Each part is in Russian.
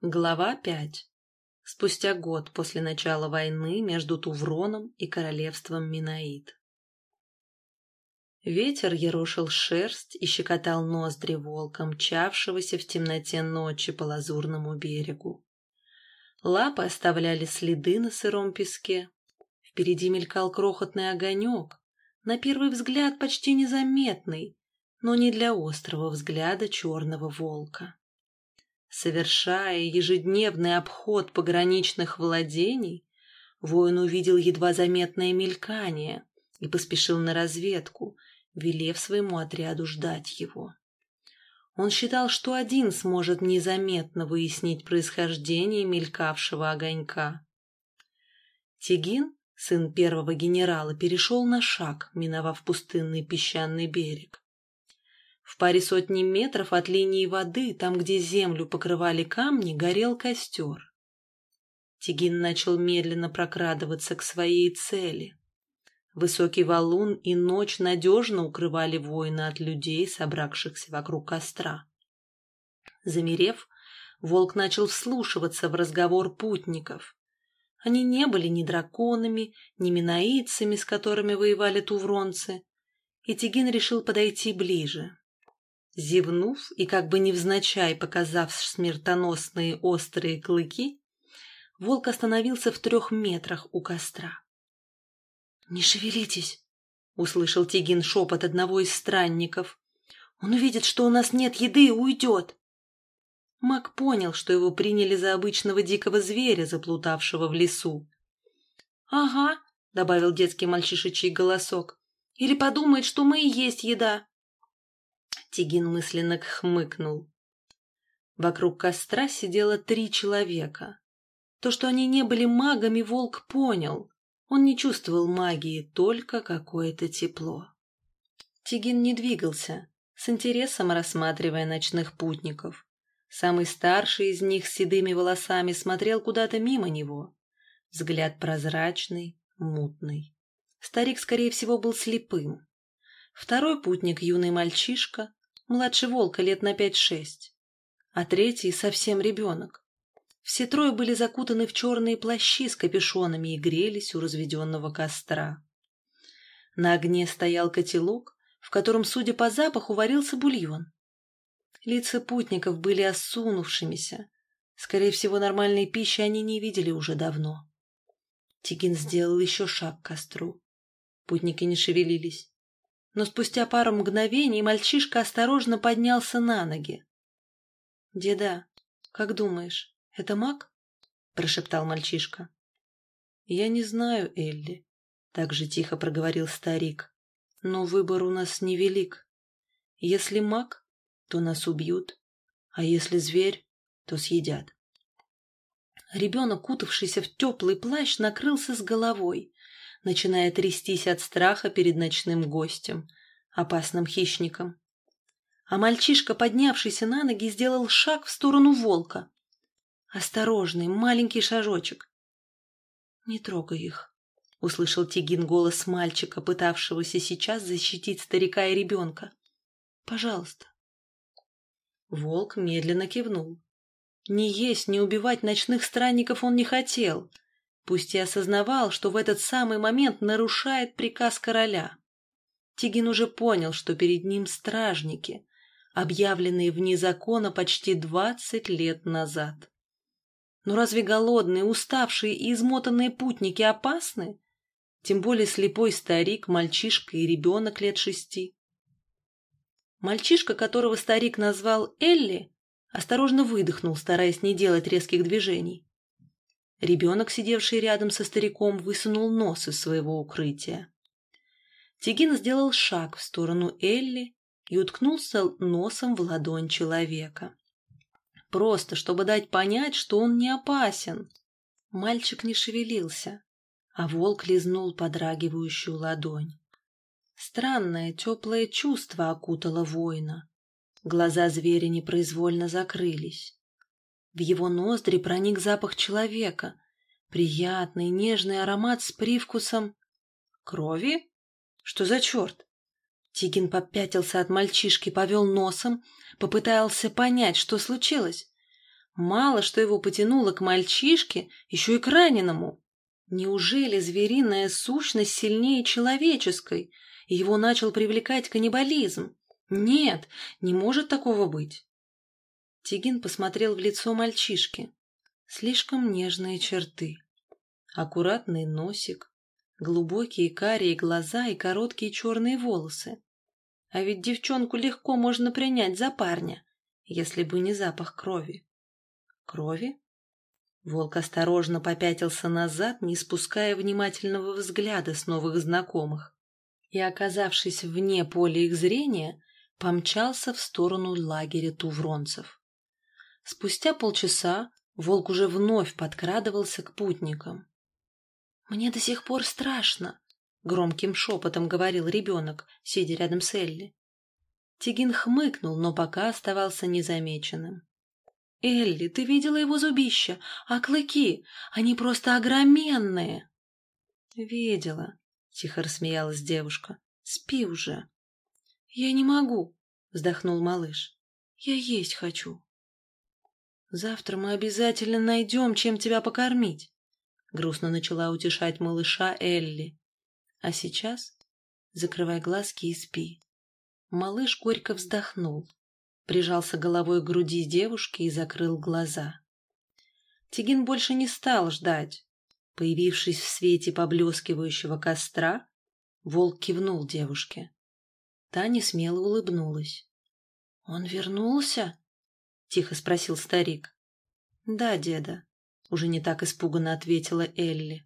Глава 5. Спустя год после начала войны между Тувроном и королевством Минаид. Ветер ерошил шерсть и щекотал ноздри волка, мчавшегося в темноте ночи по лазурному берегу. Лапы оставляли следы на сыром песке. Впереди мелькал крохотный огонек, на первый взгляд почти незаметный, но не для острого взгляда черного волка. Совершая ежедневный обход пограничных владений, воин увидел едва заметное мелькание и поспешил на разведку, велев своему отряду ждать его. Он считал, что один сможет незаметно выяснить происхождение мелькавшего огонька. Тигин, сын первого генерала, перешел на шаг, миновав пустынный песчаный берег. В паре сотни метров от линии воды, там, где землю покрывали камни, горел костер. Тигин начал медленно прокрадываться к своей цели. Высокий валун и ночь надежно укрывали воина от людей, собравшихся вокруг костра. Замерев, волк начал вслушиваться в разговор путников. Они не были ни драконами, ни минаидцами, с которыми воевали тувронцы, и Тигин решил подойти ближе. Зевнув и как бы невзначай показав смертоносные острые клыки, волк остановился в трех метрах у костра. «Не шевелитесь!» — услышал Тигин шепот одного из странников. «Он увидит, что у нас нет еды и уйдет!» Мак понял, что его приняли за обычного дикого зверя, заплутавшего в лесу. «Ага», — добавил детский мальчишечий голосок, — «или подумает, что мы и есть еда». Тигин мысленно хмыкнул. Вокруг костра сидело три человека. То, что они не были магами, волк понял. Он не чувствовал магии, только какое-то тепло. Тигин не двигался, с интересом рассматривая ночных путников. Самый старший из них с седыми волосами смотрел куда-то мимо него. Взгляд прозрачный, мутный. Старик, скорее всего, был слепым. Второй путник — юный мальчишка, младше волка лет на пять-шесть, а третий совсем ребенок. Все трое были закутаны в черные плащи с капюшонами и грелись у разведенного костра. На огне стоял котелок, в котором, судя по запаху, варился бульон. Лица путников были осунувшимися. Скорее всего, нормальной пищи они не видели уже давно. Тигин сделал еще шаг к костру. Путники не шевелились но спустя пару мгновений мальчишка осторожно поднялся на ноги. — Деда, как думаешь, это маг? — прошептал мальчишка. — Я не знаю, Элли, — так же тихо проговорил старик, — но выбор у нас невелик. Если маг, то нас убьют, а если зверь, то съедят. Ребенок, кутавшийся в теплый плащ, накрылся с головой начиная трястись от страха перед ночным гостем, опасным хищником. А мальчишка, поднявшийся на ноги, сделал шаг в сторону волка. Осторожный, маленький шажочек. «Не трогай их», — услышал Тигин голос мальчика, пытавшегося сейчас защитить старика и ребенка. «Пожалуйста». Волк медленно кивнул. Ни есть, ни убивать ночных странников он не хотел — пусть и осознавал, что в этот самый момент нарушает приказ короля. Тигин уже понял, что перед ним стражники, объявленные вне закона почти двадцать лет назад. Но разве голодные, уставшие и измотанные путники опасны? Тем более слепой старик, мальчишка и ребенок лет шести. Мальчишка, которого старик назвал Элли, осторожно выдохнул, стараясь не делать резких движений. Ребенок, сидевший рядом со стариком, высунул нос из своего укрытия. Тигин сделал шаг в сторону Элли и уткнулся носом в ладонь человека. Просто, чтобы дать понять, что он не опасен. Мальчик не шевелился, а волк лизнул подрагивающую ладонь. Странное теплое чувство окутало воина. Глаза зверя непроизвольно закрылись. В его ноздри проник запах человека. Приятный, нежный аромат с привкусом... Крови? Что за черт? Тигин попятился от мальчишки, повел носом, попытался понять, что случилось. Мало, что его потянуло к мальчишке, еще и к раненому. Неужели звериная сущность сильнее человеческой, и его начал привлекать каннибализм? Нет, не может такого быть. Тигин посмотрел в лицо мальчишки. Слишком нежные черты. Аккуратный носик, глубокие карие глаза и короткие черные волосы. А ведь девчонку легко можно принять за парня, если бы не запах крови. Крови? Волк осторожно попятился назад, не спуская внимательного взгляда с новых знакомых, и, оказавшись вне поля их зрения, помчался в сторону лагеря тувронцев. Спустя полчаса волк уже вновь подкрадывался к путникам. «Мне до сих пор страшно», — громким шепотом говорил ребенок, сидя рядом с Элли. Тигин хмыкнул, но пока оставался незамеченным. «Элли, ты видела его зубища? А клыки? Они просто огроменные!» «Видела», — тихо рассмеялась девушка. «Спи уже». «Я не могу», — вздохнул малыш. «Я есть хочу». «Завтра мы обязательно найдем, чем тебя покормить», — грустно начала утешать малыша Элли. «А сейчас закрывай глазки и спи». Малыш горько вздохнул прижался головой к груди девушки и закрыл глаза. Тигин больше не стал ждать. Появившись в свете поблескивающего костра, волк кивнул девушке. Таня смело улыбнулась. — Он вернулся? — тихо спросил старик. — Да, деда, — уже не так испуганно ответила Элли.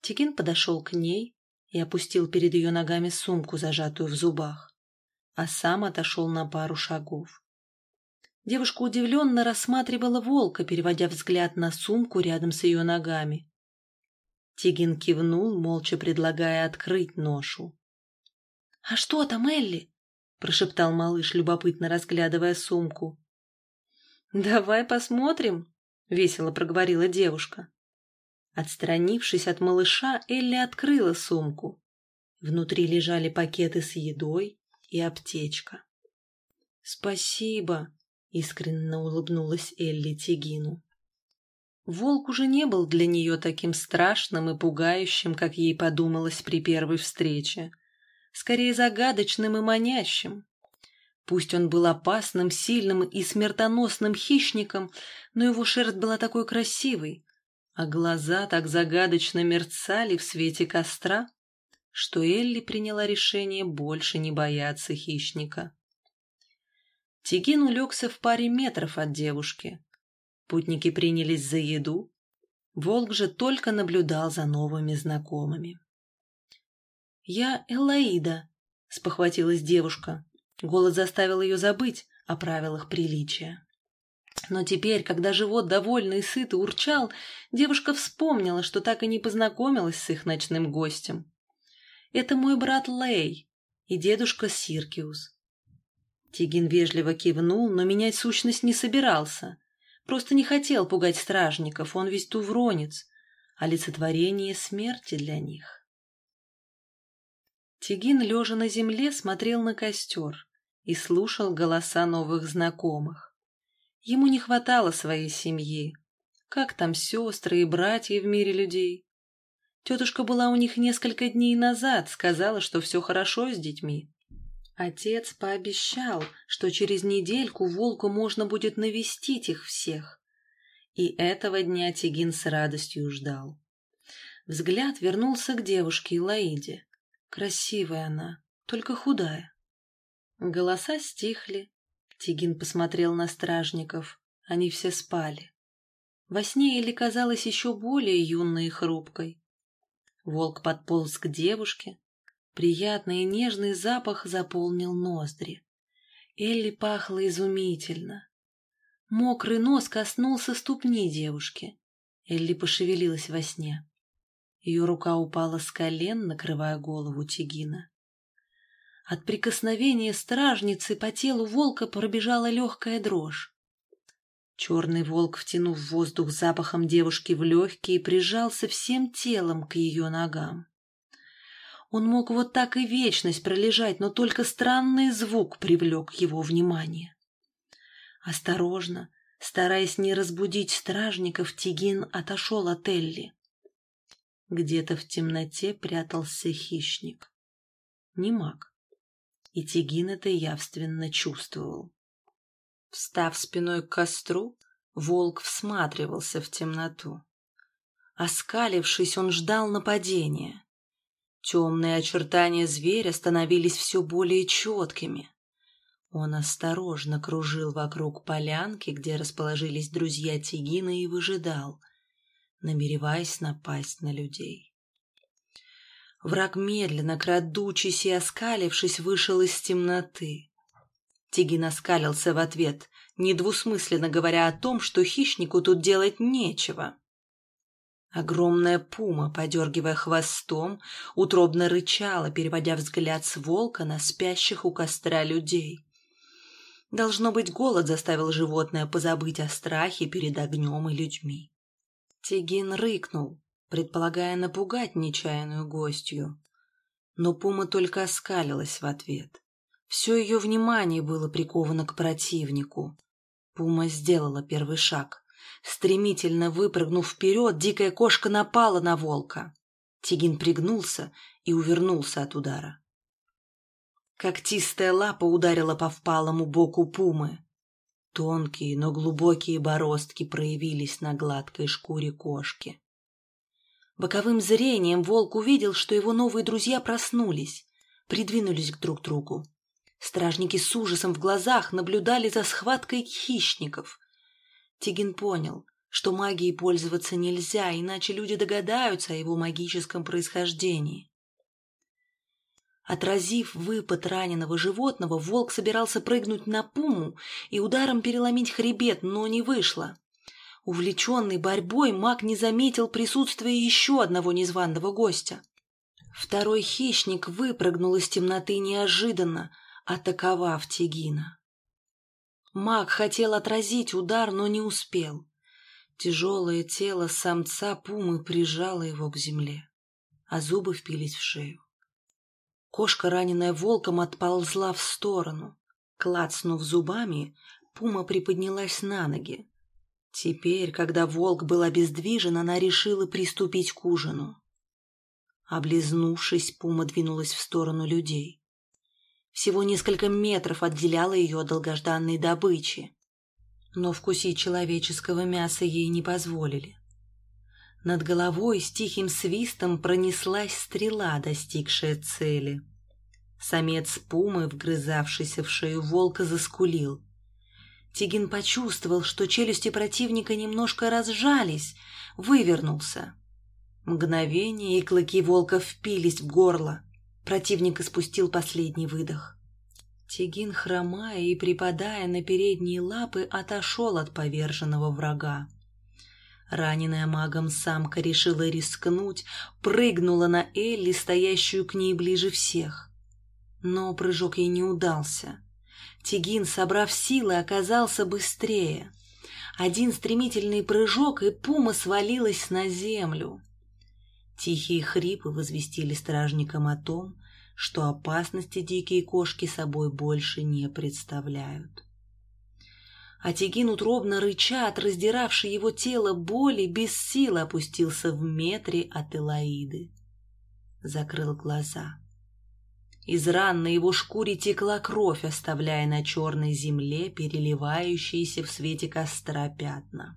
Тигин подошел к ней и опустил перед ее ногами сумку, зажатую в зубах а сам отошел на пару шагов. Девушка удивленно рассматривала волка, переводя взгляд на сумку рядом с ее ногами. Тигин кивнул, молча предлагая открыть ношу. — А что там, Элли? — прошептал малыш, любопытно разглядывая сумку. — Давай посмотрим, — весело проговорила девушка. Отстранившись от малыша, Элли открыла сумку. Внутри лежали пакеты с едой, и аптечка. «Спасибо!» — искренне улыбнулась Элли Тигину. Волк уже не был для нее таким страшным и пугающим, как ей подумалось при первой встрече. Скорее загадочным и манящим. Пусть он был опасным, сильным и смертоносным хищником, но его шерсть была такой красивой, а глаза так загадочно мерцали в свете костра, что Элли приняла решение больше не бояться хищника. Тигин улегся в паре метров от девушки. Путники принялись за еду. Волк же только наблюдал за новыми знакомыми. «Я Элаида», — спохватилась девушка. Голод заставил ее забыть о правилах приличия. Но теперь, когда живот довольно и сыто урчал, девушка вспомнила, что так и не познакомилась с их ночным гостем. Это мой брат Лей и дедушка Сиркиус. Тигин вежливо кивнул, но менять сущность не собирался. Просто не хотел пугать стражников, он ведь тувронец, олицетворение смерти для них. Тигин, лежа на земле, смотрел на костер и слушал голоса новых знакомых. Ему не хватало своей семьи. Как там сестры и братья в мире людей? Тетушка была у них несколько дней назад, сказала, что все хорошо с детьми. Отец пообещал, что через недельку волку можно будет навестить их всех. И этого дня Тигин с радостью ждал. Взгляд вернулся к девушке Лаиде. Красивая она, только худая. Голоса стихли. Тигин посмотрел на стражников. Они все спали. Во сне Элли казалась еще более юной и хрупкой. Волк подполз к девушке. Приятный и нежный запах заполнил ноздри. Элли пахла изумительно. Мокрый нос коснулся ступни девушки. Элли пошевелилась во сне. Ее рука упала с колен, накрывая голову Тигина. От прикосновения стражницы по телу волка пробежала легкая дрожь. Черный волк, втянув воздух запахом девушки в легкие, прижался всем телом к ее ногам. Он мог вот так и вечность пролежать, но только странный звук привлек его внимание. Осторожно, Стараясь не разбудить стражников, Тигин отошел от Элли. Где-то в темноте прятался хищник. Не маг. И Тигин это явственно чувствовал. Встав спиной к костру, волк всматривался в темноту. Оскалившись, он ждал нападения. Темные очертания зверя становились все более четкими. Он осторожно кружил вокруг полянки, где расположились друзья Тигина, и выжидал, намереваясь напасть на людей. Враг медленно, крадучись и оскалившись, вышел из темноты. Тигин оскалился в ответ, недвусмысленно говоря о том, что хищнику тут делать нечего. Огромная пума, подергивая хвостом, утробно рычала, переводя взгляд с волка на спящих у костра людей. Должно быть, голод заставил животное позабыть о страхе перед огнем и людьми. Тигин рыкнул, предполагая напугать нечаянную гостью. Но пума только оскалилась в ответ. Все ее внимание было приковано к противнику. Пума сделала первый шаг. Стремительно выпрыгнув вперед, дикая кошка напала на волка. Тигин пригнулся и увернулся от удара. Когтистая лапа ударила по впалому боку пумы. Тонкие, но глубокие бороздки проявились на гладкой шкуре кошки. Боковым зрением волк увидел, что его новые друзья проснулись, придвинулись к друг другу. Стражники с ужасом в глазах наблюдали за схваткой хищников. Тигин понял, что магией пользоваться нельзя, иначе люди догадаются о его магическом происхождении. Отразив выпад раненого животного, волк собирался прыгнуть на пуму и ударом переломить хребет, но не вышло. Увлеченный борьбой, маг не заметил присутствия еще одного незваного гостя. Второй хищник выпрыгнул из темноты неожиданно, атаковав Тигина. Маг хотел отразить удар, но не успел. Тяжелое тело самца пумы прижало его к земле, а зубы впились в шею. Кошка, раненая волком, отползла в сторону. Клацнув зубами, пума приподнялась на ноги. Теперь, когда волк был обездвижен, она решила приступить к ужину. Облизнувшись, пума двинулась в сторону людей. Всего несколько метров отделяло ее от долгожданной добычи. Но вкусить человеческого мяса ей не позволили. Над головой с тихим свистом пронеслась стрела, достигшая цели. Самец пумы, вгрызавшийся в шею волка, заскулил. Тигин почувствовал, что челюсти противника немножко разжались, вывернулся. Мгновение, и клыки волка впились в горло. Противник испустил последний выдох. Тигин, хромая и припадая на передние лапы, отошел от поверженного врага. Раненая магом самка решила рискнуть, прыгнула на Элли, стоящую к ней ближе всех. Но прыжок ей не удался. Тигин, собрав силы, оказался быстрее. Один стремительный прыжок, и пума свалилась на землю. Тихие хрипы возвестили стражникам о том, что опасности дикие кошки собой больше не представляют. А Тигин, утробно рыча от раздиравшей его тело боли, без сил опустился в метре от Элаиды. Закрыл глаза. Из ран на его шкуре текла кровь, оставляя на черной земле переливающиеся в свете костра пятна.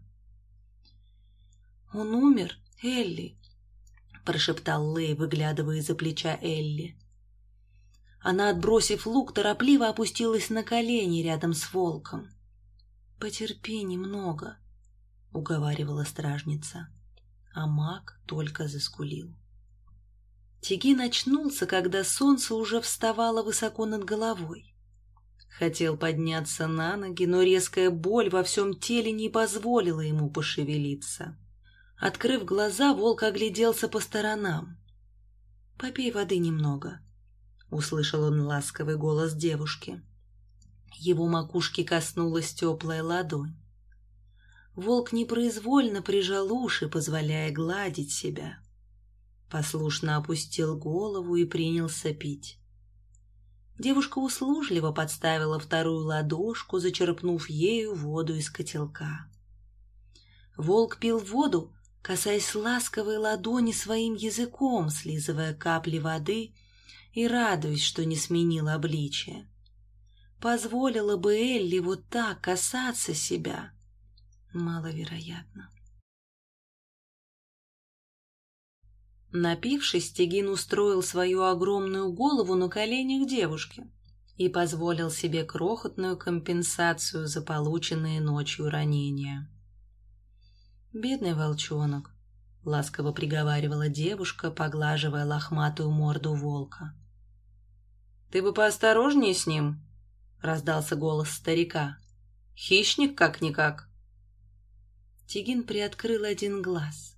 «Он умер, Элли», — прошептал Лэй, выглядывая из-за плеча Элли. Она, отбросив лук, торопливо опустилась на колени рядом с волком. «Потерпи немного», — уговаривала стражница, а маг только заскулил. Тигин очнулся, когда солнце уже вставало высоко над головой. Хотел подняться на ноги, но резкая боль во всем теле не позволила ему пошевелиться. Открыв глаза, волк огляделся по сторонам. «Попей воды немного», — услышал он ласковый голос девушки. Его макушки коснулась теплая ладонь. Волк непроизвольно прижал уши, позволяя гладить себя. Послушно опустил голову и принялся пить. Девушка услужливо подставила вторую ладошку, зачерпнув ею воду из котелка. Волк пил воду, касаясь ласковой ладони своим языком, слизывая капли воды и радуясь, что не сменил обличие. Позволила бы Элли вот так касаться себя? Маловероятно. Напившись, Тегин устроил свою огромную голову на коленях девушки и позволил себе крохотную компенсацию за полученные ночью ранения. «Бедный волчонок», — ласково приговаривала девушка, поглаживая лохматую морду волка. «Ты бы поосторожнее с ним», — раздался голос старика. «Хищник как-никак». Тигин приоткрыл один глаз,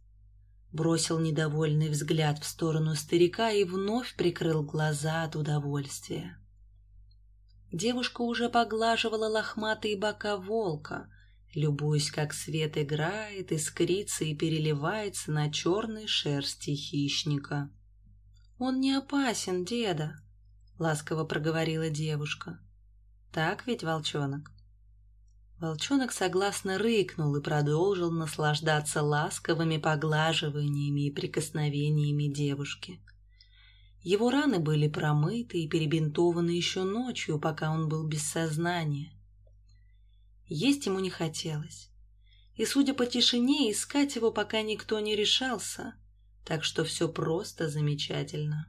бросил недовольный взгляд в сторону старика и вновь прикрыл глаза от удовольствия. Девушка уже поглаживала лохматые бока волка, любуясь, как свет играет, искрится и переливается на черной шерсти хищника. «Он не опасен, деда», — ласково проговорила девушка. «Так ведь, волчонок?» Волчонок согласно рыкнул и продолжил наслаждаться ласковыми поглаживаниями и прикосновениями девушки. Его раны были промыты и перебинтованы еще ночью, пока он был без сознания. Есть ему не хотелось. И, судя по тишине, искать его пока никто не решался, так что все просто замечательно.